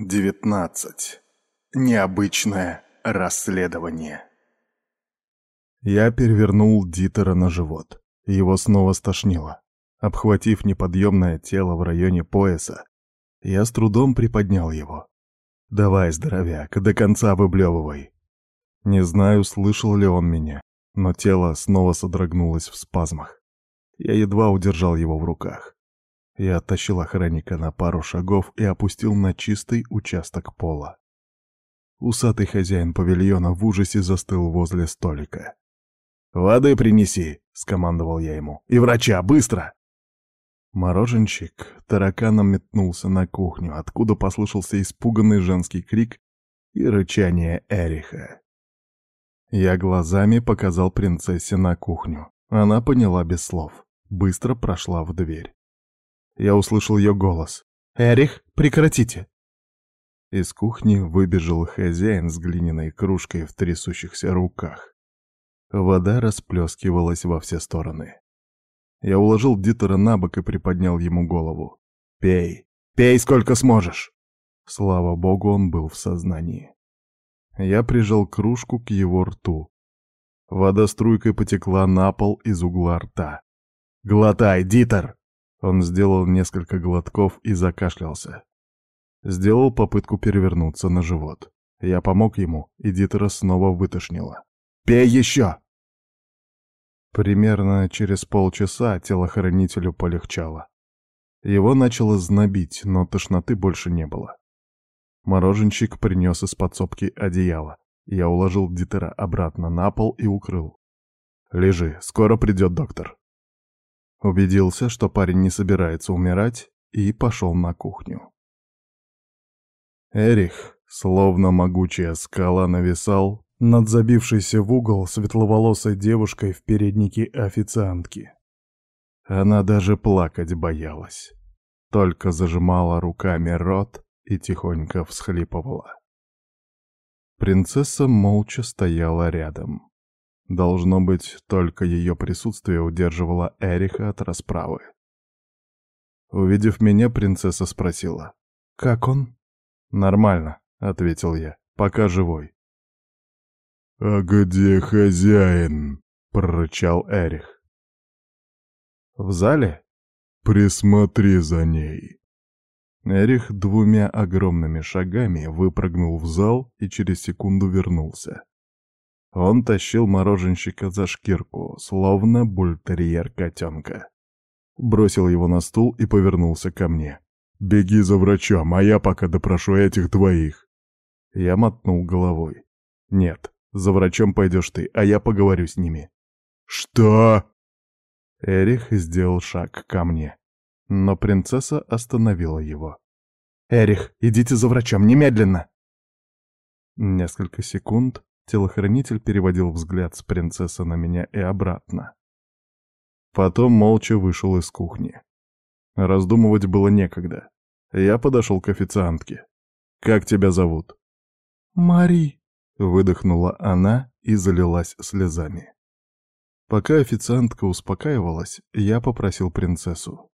19. Необычное расследование. Я перевернул Дитера на живот. Его снова стошнило. Обхватив неподъемное тело в районе пояса, я с трудом приподнял его. «Давай, здоровяк, до конца выблевывай». Не знаю, слышал ли он меня, но тело снова содрогнулось в спазмах. Я едва удержал его в руках. Я оттащил охранника на пару шагов и опустил на чистый участок пола. Усатый хозяин павильона в ужасе застыл возле столика. «Воды принеси!» — скомандовал я ему. «И врача, быстро!» Мороженщик тараканом метнулся на кухню, откуда послышался испуганный женский крик и рычание Эриха. Я глазами показал принцессе на кухню. Она поняла без слов. Быстро прошла в дверь. Я услышал ее голос. «Эрих, прекратите!» Из кухни выбежал хозяин с глиняной кружкой в трясущихся руках. Вода расплескивалась во все стороны. Я уложил Дитера на бок и приподнял ему голову. «Пей! Пей сколько сможешь!» Слава богу, он был в сознании. Я прижал кружку к его рту. Вода струйкой потекла на пол из угла рта. «Глотай, Дитер!» Он сделал несколько глотков и закашлялся. Сделал попытку перевернуться на живот. Я помог ему, и Дитера снова вытошнило. «Пей еще!» Примерно через полчаса телохранителю полегчало. Его начало знобить, но тошноты больше не было. Мороженщик принес из подсобки одеяло. Я уложил Дитера обратно на пол и укрыл. «Лежи, скоро придет доктор». Убедился, что парень не собирается умирать, и пошел на кухню. Эрих, словно могучая скала, нависал над забившейся в угол светловолосой девушкой в переднике официантки. Она даже плакать боялась, только зажимала руками рот и тихонько всхлипывала. Принцесса молча стояла рядом. Должно быть, только ее присутствие удерживало Эриха от расправы. Увидев меня, принцесса спросила. «Как он?» «Нормально», — ответил я, — «пока живой». «А где хозяин?» — прорычал Эрих. «В зале?» «Присмотри за ней». Эрих двумя огромными шагами выпрыгнул в зал и через секунду вернулся. Он тащил мороженщика за шкирку, словно бультерьер котенка. Бросил его на стул и повернулся ко мне. «Беги за врачом, а я пока допрошу этих двоих». Я мотнул головой. «Нет, за врачом пойдешь ты, а я поговорю с ними». «Что?» Эрих сделал шаг ко мне, но принцесса остановила его. «Эрих, идите за врачом, немедленно!» Несколько секунд Телохранитель переводил взгляд с принцессы на меня и обратно. Потом молча вышел из кухни. Раздумывать было некогда. Я подошел к официантке. «Как тебя зовут?» «Мари», — выдохнула она и залилась слезами. Пока официантка успокаивалась, я попросил принцессу.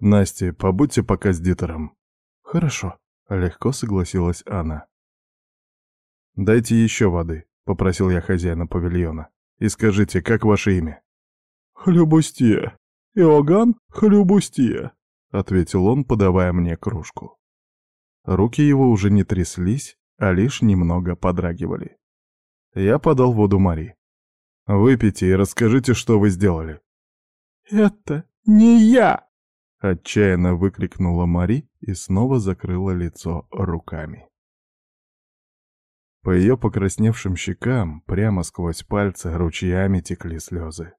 «Настя, побудьте пока с Дитером». «Хорошо», — легко согласилась она. «Дайте еще воды», — попросил я хозяина павильона. «И скажите, как ваше имя?» «Хлюбустье. Иоганн Хлюбустье», — ответил он, подавая мне кружку. Руки его уже не тряслись, а лишь немного подрагивали. Я подал воду Мари. «Выпейте и расскажите, что вы сделали». «Это не я!» — отчаянно выкрикнула Мари и снова закрыла лицо руками. По ее покрасневшим щекам, прямо сквозь пальцы, ручьями текли слезы.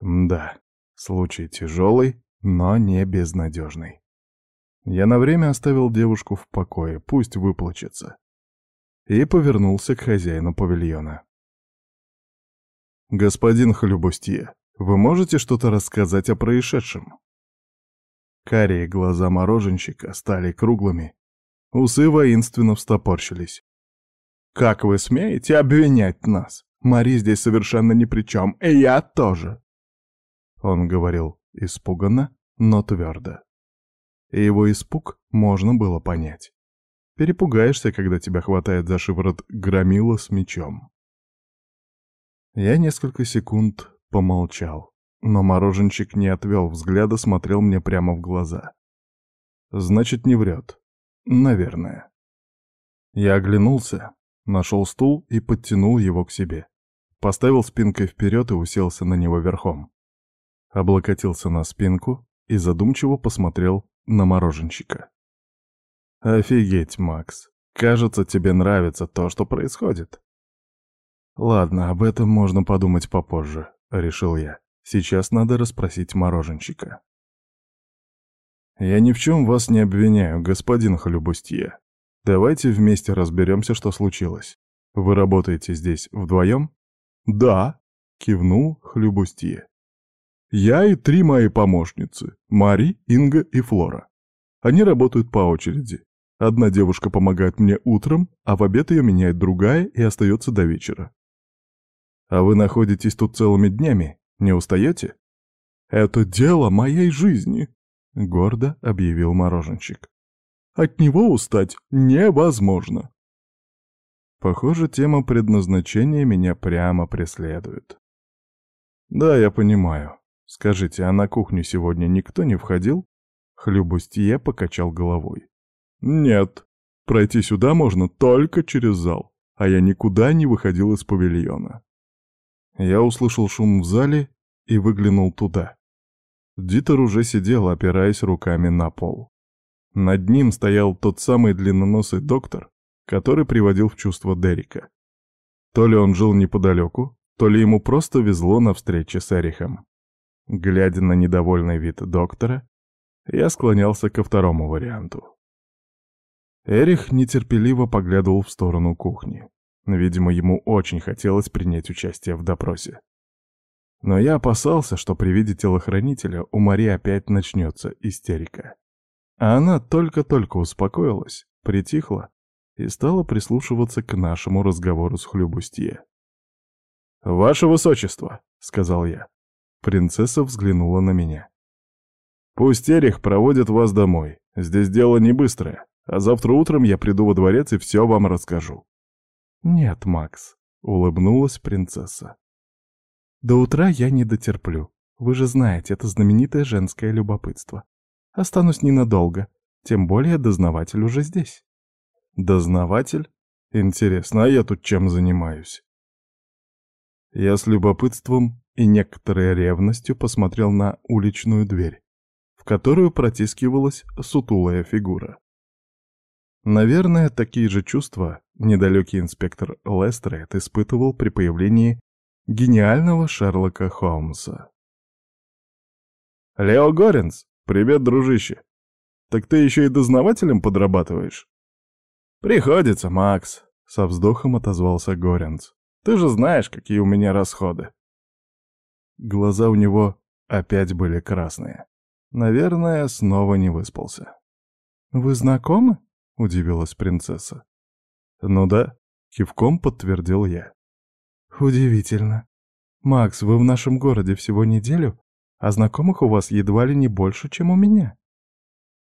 Да, случай тяжелый, но не безнадежный. Я на время оставил девушку в покое, пусть выплачется. И повернулся к хозяину павильона. «Господин Хлюбустье, вы можете что-то рассказать о происшедшем?» Карие глаза мороженщика стали круглыми, усы воинственно встопорщились. Как вы смеете обвинять нас? Мари здесь совершенно ни при чем, и я тоже. Он говорил испуганно, но твердо. И его испуг можно было понять. Перепугаешься, когда тебя хватает за шиворот громила с мечом. Я несколько секунд помолчал, но мороженщик не отвел взгляда, смотрел мне прямо в глаза. Значит, не врет. Наверное. Я оглянулся, нашел стул и подтянул его к себе. Поставил спинкой вперед и уселся на него верхом. Облокотился на спинку и задумчиво посмотрел на мороженщика. «Офигеть, Макс. Кажется, тебе нравится то, что происходит». «Ладно, об этом можно подумать попозже», — решил я. «Сейчас надо расспросить мороженщика». «Я ни в чем вас не обвиняю, господин Халюбустье. Давайте вместе разберемся, что случилось. Вы работаете здесь вдвоем?» «Да», — кивнул Хлюбустье. «Я и три мои помощницы — Мари, Инга и Флора. Они работают по очереди. Одна девушка помогает мне утром, а в обед ее меняет другая и остается до вечера. А вы находитесь тут целыми днями, не устаете? Это дело моей жизни, гордо объявил мороженщик. От него устать невозможно. Похоже, тема предназначения меня прямо преследует. Да, я понимаю. Скажите, а на кухню сегодня никто не входил? Хлюбустье покачал головой. «Нет, пройти сюда можно только через зал, а я никуда не выходил из павильона». Я услышал шум в зале и выглянул туда. Дитер уже сидел, опираясь руками на пол. Над ним стоял тот самый длинноносый доктор, который приводил в чувство Дерека. То ли он жил неподалеку, то ли ему просто везло на встрече с Эрихом. Глядя на недовольный вид доктора, я склонялся ко второму варианту. Эрих нетерпеливо поглядывал в сторону кухни. Видимо, ему очень хотелось принять участие в допросе. Но я опасался, что при виде телохранителя у Мари опять начнется истерика. А она только-только успокоилась, притихла и стала прислушиваться к нашему разговору с Хлюбустье. «Ваше Высочество», — сказал я. Принцесса взглянула на меня. «Пусть Эрих проводит вас домой. Здесь дело не быстрое. А завтра утром я приду во дворец и все вам расскажу». «Нет, Макс», — улыбнулась принцесса. «До утра я не дотерплю. Вы же знаете, это знаменитое женское любопытство. Останусь ненадолго, тем более дознаватель уже здесь». «Дознаватель? Интересно, а я тут чем занимаюсь?» Я с любопытством и некоторой ревностью посмотрел на уличную дверь, в которую протискивалась сутулая фигура. Наверное, такие же чувства недалекий инспектор Лестрейд испытывал при появлении гениального Шерлока Холмса. «Лео Горенс, привет, дружище! Так ты еще и дознавателем подрабатываешь?» «Приходится, Макс», — со вздохом отозвался Горенс. «Ты же знаешь, какие у меня расходы». Глаза у него опять были красные. Наверное, снова не выспался. «Вы знакомы?» — удивилась принцесса. «Ну да», — кивком подтвердил я. «Удивительно. Макс, вы в нашем городе всего неделю, а знакомых у вас едва ли не больше, чем у меня».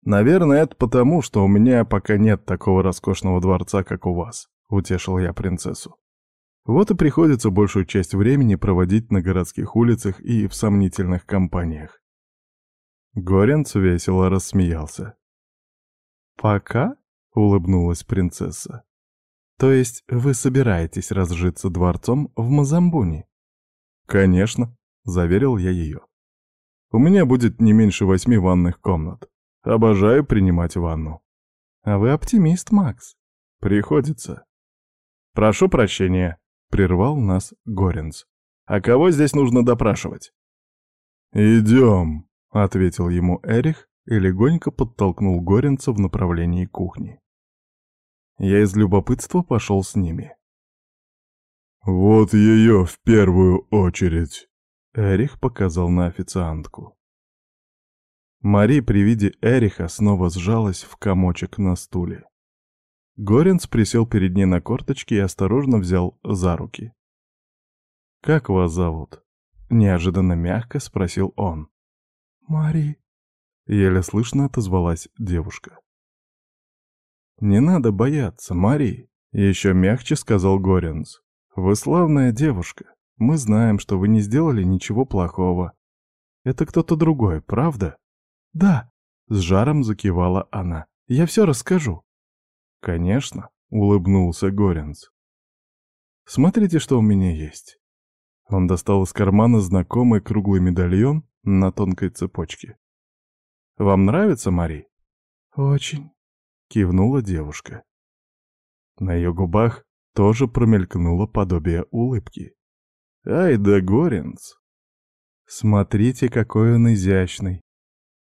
«Наверное, это потому, что у меня пока нет такого роскошного дворца, как у вас», — утешил я принцессу. Вот и приходится большую часть времени проводить на городских улицах и в сомнительных компаниях. Горенц весело рассмеялся. «Пока?» — улыбнулась принцесса. «То есть вы собираетесь разжиться дворцом в Мазамбуне?» «Конечно», — заверил я ее. «У меня будет не меньше восьми ванных комнат. Обожаю принимать ванну». «А вы оптимист, Макс?» «Приходится». «Прошу прощения», — прервал нас Горенц. «А кого здесь нужно допрашивать?» «Идем», — ответил ему Эрих и легонько подтолкнул Горенца в направлении кухни. Я из любопытства пошел с ними. «Вот ее в первую очередь!» Эрих показал на официантку. Мари при виде Эриха снова сжалась в комочек на стуле. Горенц присел перед ней на корточки и осторожно взял за руки. «Как вас зовут?» — неожиданно мягко спросил он. «Мари», — еле слышно отозвалась девушка. «Не надо бояться, Мари», — еще мягче сказал Горенс. «Вы славная девушка. Мы знаем, что вы не сделали ничего плохого. Это кто-то другой, правда?» «Да», — с жаром закивала она. «Я все расскажу». «Конечно», — улыбнулся Горенс. «Смотрите, что у меня есть». Он достал из кармана знакомый круглый медальон на тонкой цепочке. «Вам нравится, Мари?» «Очень», — кивнула девушка. На ее губах тоже промелькнуло подобие улыбки. «Ай да Горенц!» «Смотрите, какой он изящный!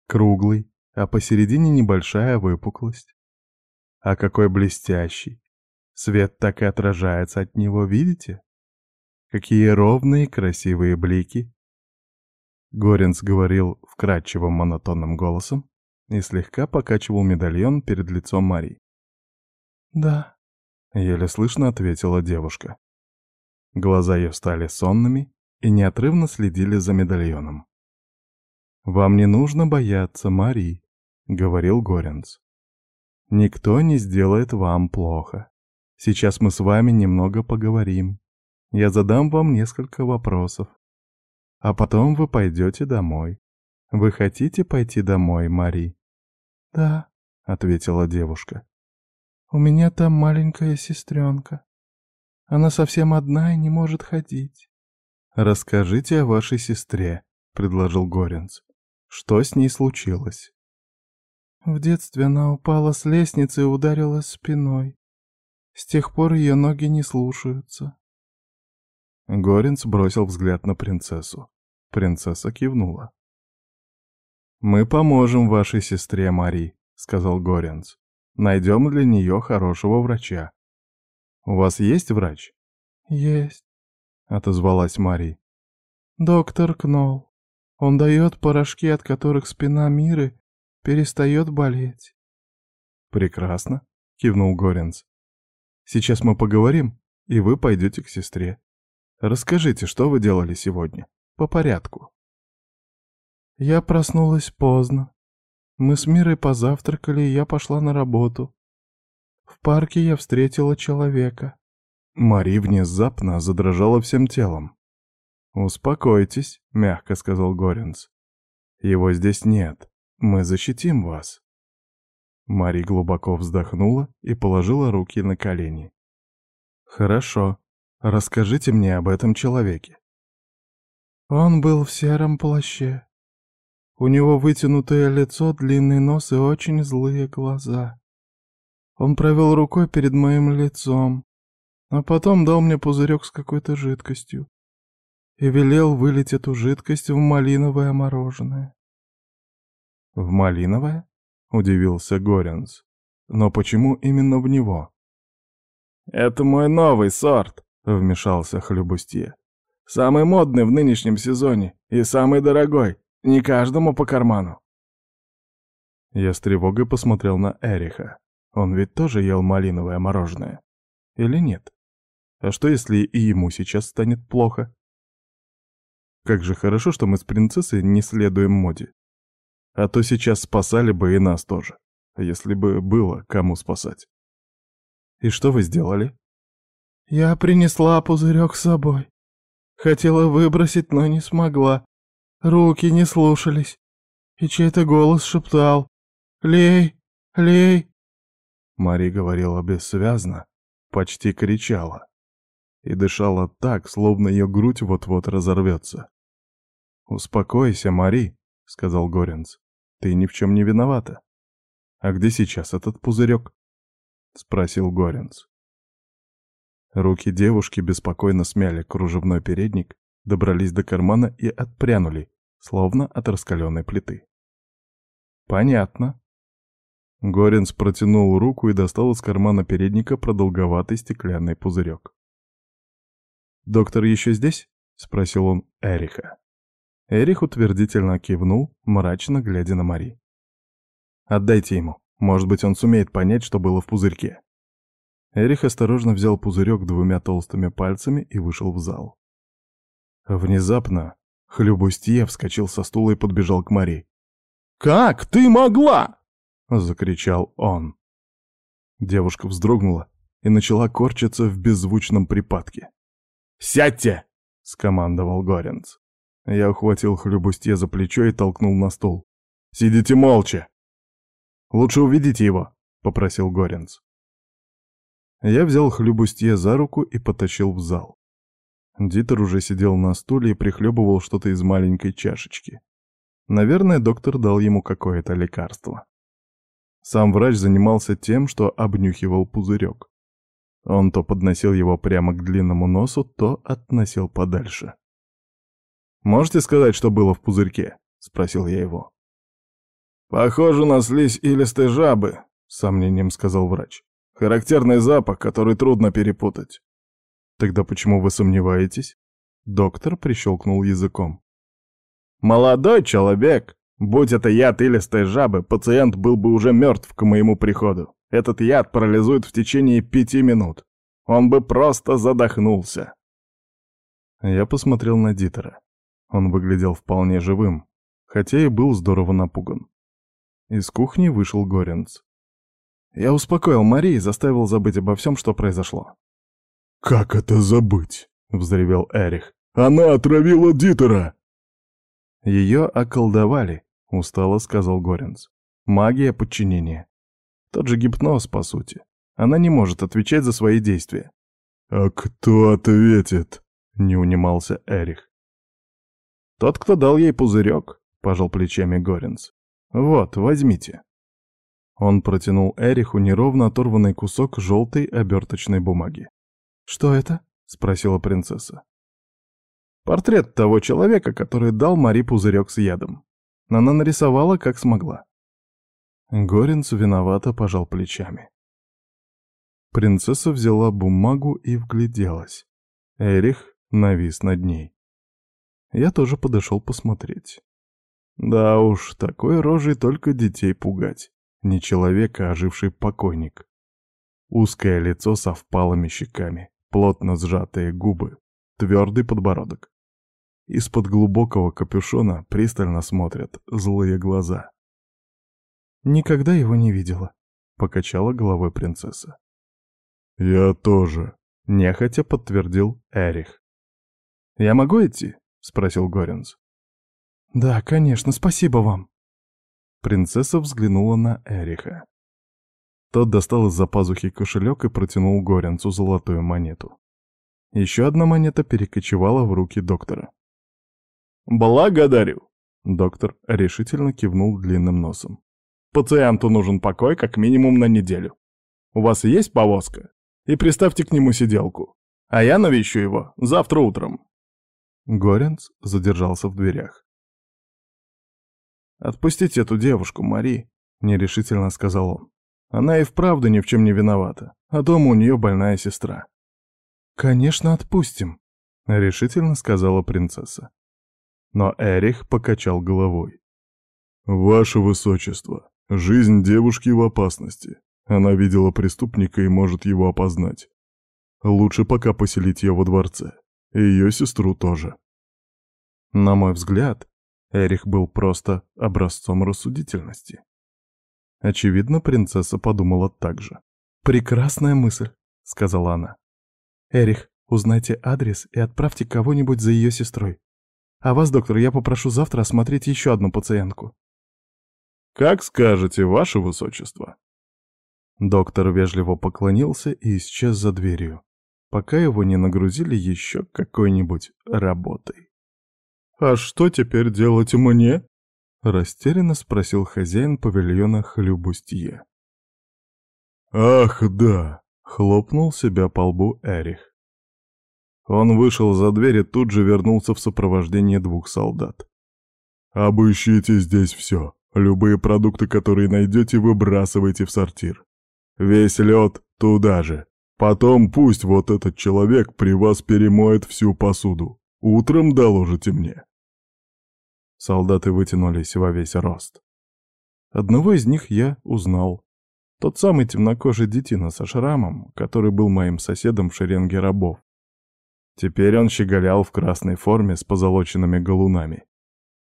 Круглый, а посередине небольшая выпуклость. А какой блестящий! Свет так и отражается от него, видите? Какие ровные красивые блики!» Горенц говорил вкрадчивым монотонным голосом и слегка покачивал медальон перед лицом Мари. «Да», — еле слышно ответила девушка. Глаза ее стали сонными и неотрывно следили за медальоном. «Вам не нужно бояться, Мари», — говорил Горенц. «Никто не сделает вам плохо. Сейчас мы с вами немного поговорим. Я задам вам несколько вопросов. А потом вы пойдете домой. Вы хотите пойти домой, Мари?» «Да», — ответила девушка. «У меня там маленькая сестренка. Она совсем одна и не может ходить». «Расскажите о вашей сестре», — предложил Горенц. «Что с ней случилось?» В детстве она упала с лестницы и ударилась спиной. С тех пор ее ноги не слушаются. Горенц бросил взгляд на принцессу. Принцесса кивнула. «Мы поможем вашей сестре Мари», — сказал Горенц. «Найдем для нее хорошего врача». «У вас есть врач?» «Есть», — отозвалась Мари. «Доктор Кнолл. Он дает порошки, от которых спина Миры перестает болеть». «Прекрасно», — кивнул Горенц. «Сейчас мы поговорим, и вы пойдете к сестре. Расскажите, что вы делали сегодня? По порядку. Я проснулась поздно. Мы с Мирой позавтракали, и я пошла на работу. В парке я встретила человека. Мари внезапно задрожала всем телом. «Успокойтесь», — мягко сказал Горинс. «Его здесь нет. Мы защитим вас». Мари глубоко вздохнула и положила руки на колени. «Хорошо», Расскажите мне об этом человеке. Он был в сером плаще. У него вытянутое лицо, длинный нос и очень злые глаза. Он провел рукой перед моим лицом, а потом дал мне пузырек с какой-то жидкостью и велел вылить эту жидкость в малиновое мороженое. «В малиновое?» — удивился Горенс. «Но почему именно в него?» «Это мой новый сорт», — вмешался Хлюбустье. «Самый модный в нынешнем сезоне и самый дорогой. Не каждому по карману». Я с тревогой посмотрел на Эриха. Он ведь тоже ел малиновое мороженое. Или нет? А что, если и ему сейчас станет плохо? Как же хорошо, что мы с принцессой не следуем моде. А то сейчас спасали бы и нас тоже, если бы было кому спасать. И что вы сделали? Я принесла пузырек с собой. Хотела выбросить, но не смогла. Руки не слушались. И чей-то голос шептал «Лей! Лей!» Мари говорила бессвязно, почти кричала. И дышала так, словно ее грудь вот-вот разорвется. «Успокойся, Мари», — сказал Горенц. «Ты ни в чем не виновата». «А где сейчас этот пузырек?» — спросил Горенц. Руки девушки беспокойно смяли кружевной передник, добрались до кармана и отпрянули, словно от раскаленной плиты. «Понятно». Горенс протянул руку и достал из кармана передника продолговатый стеклянный пузырек. «Доктор еще здесь?» — спросил он Эриха. Эрих утвердительно кивнул, мрачно глядя на Мари. «Отдайте ему. Может быть, он сумеет понять, что было в пузырьке». Эрих осторожно взял пузырек двумя толстыми пальцами и вышел в зал. Внезапно Хлюбустье вскочил со стула и подбежал к Мари. «Как ты могла?» — закричал он. Девушка вздрогнула и начала корчиться в беззвучном припадке. «Сядьте!» — скомандовал Горенц. Я ухватил хлюбустье за плечо и толкнул на стул. «Сидите молча!» «Лучше уведите его», — попросил Горенц. Я взял хлюбустье за руку и потащил в зал. Дитер уже сидел на стуле и прихлебывал что-то из маленькой чашечки. Наверное, доктор дал ему какое-то лекарство. Сам врач занимался тем, что обнюхивал пузырек. Он то подносил его прямо к длинному носу, то относил подальше. «Можете сказать, что было в пузырьке?» — спросил я его. «Похоже на слизь илистой жабы», — с сомнением сказал врач. «Характерный запах, который трудно перепутать». «Тогда почему вы сомневаетесь?» Доктор прищелкнул языком. «Молодой человек! Будь это яд илистой жабы, пациент был бы уже мертв к моему приходу. Этот яд парализует в течение пяти минут. Он бы просто задохнулся». Я посмотрел на Дитера. Он выглядел вполне живым, хотя и был здорово напуган. Из кухни вышел Горенц. Я успокоил Мари и заставил забыть обо всем, что произошло. «Как это забыть?» — взревел Эрих. «Она отравила Дитера!» «Ее околдовали», — устало сказал Горенц. «Магия подчинения. Тот же гипноз, по сути. Она не может отвечать за свои действия». «А кто ответит?» — не унимался Эрих. «Тот, кто дал ей пузырек», — пожал плечами Горенц. «Вот, возьмите». Он протянул Эриху неровно оторванный кусок желтой оберточной бумаги. «Что это?» — спросила принцесса. «Портрет того человека, который дал Мари пузырек с ядом. Она нарисовала, как смогла». Горинц виновато пожал плечами. Принцесса взяла бумагу и вгляделась. Эрих навис над ней. Я тоже подошел посмотреть. Да уж, такой рожей только детей пугать. Не человек, а оживший покойник. Узкое лицо со впалыми щеками, плотно сжатые губы, твердый подбородок. Из-под глубокого капюшона пристально смотрят злые глаза. «Никогда его не видела», — покачала головой принцесса. «Я тоже», — нехотя подтвердил Эрих. «Я могу идти?» — спросил Горинс. «Да, конечно, спасибо вам». Принцесса взглянула на Эриха. Тот достал из-за пазухи кошелек и протянул Горенцу золотую монету. Еще одна монета перекочевала в руки доктора. «Благодарю!» Доктор решительно кивнул длинным носом. «Пациенту нужен покой как минимум на неделю. У вас есть повозка? И приставьте к нему сиделку. А я навещу его завтра утром». Горенц задержался в дверях. «Отпустите эту девушку, Мари», — нерешительно сказал он. «Она и вправду ни в чем не виновата, а дома у нее больная сестра». «Конечно, отпустим», — решительно сказала принцесса. Но Эрих покачал головой. «Ваше Высочество, жизнь девушки в опасности. Она видела преступника и может его опознать. Лучше пока поселить ее во дворце. И ее сестру тоже». На мой взгляд, Эрих был просто образцом рассудительности. Очевидно, принцесса подумала так же. «Прекрасная мысль», — сказала она. «Эрих, узнайте адрес и отправьте кого-нибудь за ее сестрой. А вас, доктор, я попрошу завтра осмотреть еще одну пациентку». «Как скажете, ваше высочество». Доктор вежливо поклонился и исчез за дверью, пока его не нагрузили еще какой-нибудь работой. «А что теперь делать мне?» — растерянно спросил хозяин павильона Хлюбустье. «Ах, да!» — хлопнул себя по лбу Эрих. Он вышел за дверь и тут же вернулся в сопровождении двух солдат. «Обыщите здесь все. Любые продукты, которые найдете, выбрасывайте в сортир. Весь лед туда же. Потом пусть вот этот человек при вас перемоет всю посуду. Утром доложите мне». Солдаты вытянулись во весь рост. Одного из них я узнал. Тот самый темнокожий детина со шрамом, который был моим соседом в шеренге рабов. Теперь он щеголял в красной форме с позолоченными галунами.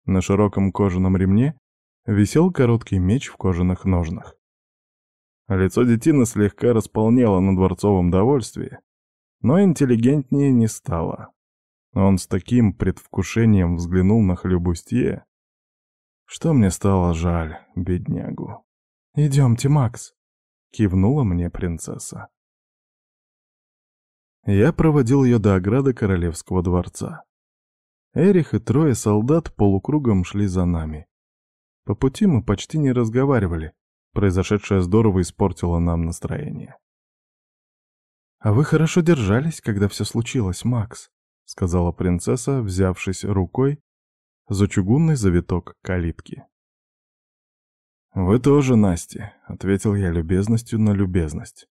На широком кожаном ремне висел короткий меч в кожаных ножнах. Лицо детины слегка располнело на дворцовом довольствии, но интеллигентнее не стало. Он с таким предвкушением взглянул на хлебустье, что мне стало жаль, беднягу. «Идемте, Макс», — кивнула мне принцесса. Я проводил ее до ограды королевского дворца. Эрих и трое солдат полукругом шли за нами. По пути мы почти не разговаривали. Произошедшее здорово испортило нам настроение. «А вы хорошо держались, когда все случилось, Макс», — сказала принцесса, взявшись рукой за чугунный завиток калитки. «Вы тоже, Настя», — ответил я любезностью на любезность.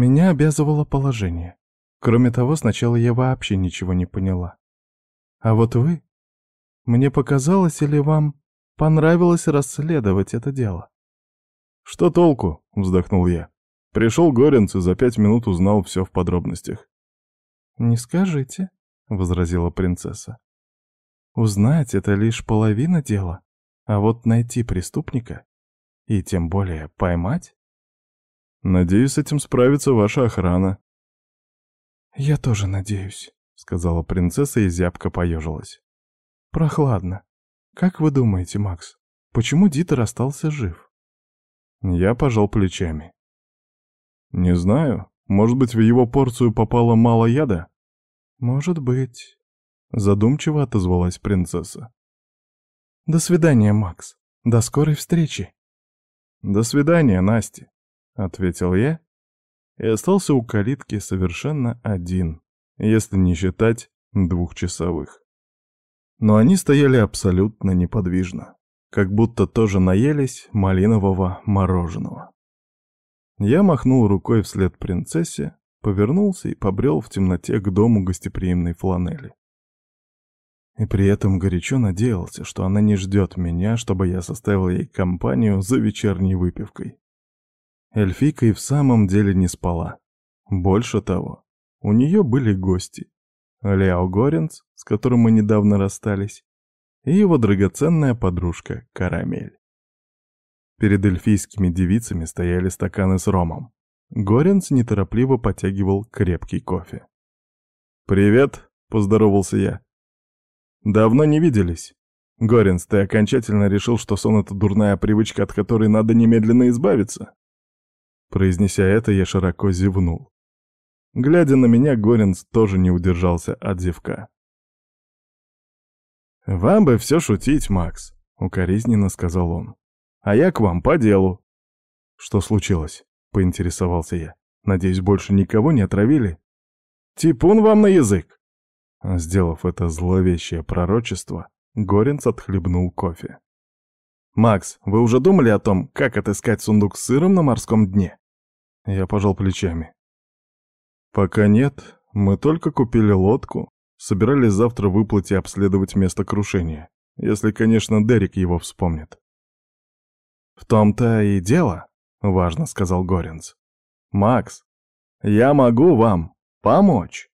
Меня обязывало положение. Кроме того, сначала я вообще ничего не поняла. А вот вы? Мне показалось или вам понравилось расследовать это дело? «Что толку?» — вздохнул я. Пришел Горенц и за пять минут узнал все в подробностях. «Не скажите», — возразила принцесса. Узнать — это лишь половина дела, а вот найти преступника и тем более поймать... Надеюсь, с этим справится ваша охрана. Я тоже надеюсь, — сказала принцесса и зябко поежилась. Прохладно. Как вы думаете, Макс, почему Дитер остался жив? Я пожал плечами. Не знаю. Может быть, в его порцию попало мало яда? Может быть. Задумчиво отозвалась принцесса. «До свидания, Макс. До скорой встречи». «До свидания, Настя», — ответил я и остался у калитки совершенно один, если не считать двухчасовых. Но они стояли абсолютно неподвижно, как будто тоже наелись малинового мороженого. Я махнул рукой вслед принцессе, повернулся и побрел в темноте к дому гостеприимной фланели. И при этом горячо надеялся, что она не ждет меня, чтобы я составил ей компанию за вечерней выпивкой. Эльфика и в самом деле не спала. Больше того, у нее были гости. Лео Горенц, с которым мы недавно расстались, и его драгоценная подружка Карамель. Перед эльфийскими девицами стояли стаканы с ромом. Горенц неторопливо потягивал крепкий кофе. «Привет», — поздоровался я. «Давно не виделись. Горинс, ты окончательно решил, что сон — это дурная привычка, от которой надо немедленно избавиться?» Произнеся это, я широко зевнул. Глядя на меня, Горинс тоже не удержался от зевка. «Вам бы все шутить, Макс», — укоризненно сказал он. «А я к вам по делу». «Что случилось?» — поинтересовался я. «Надеюсь, больше никого не отравили?» «Типун вам на язык!» Сделав это зловещее пророчество, Горинц отхлебнул кофе. «Макс, вы уже думали о том, как отыскать сундук с сыром на морском дне?» Я пожал плечами. «Пока нет. Мы только купили лодку, собирались завтра выплыть и обследовать место крушения, если, конечно, Дерек его вспомнит». «В том-то и дело», — важно сказал Горинц. «Макс, я могу вам помочь».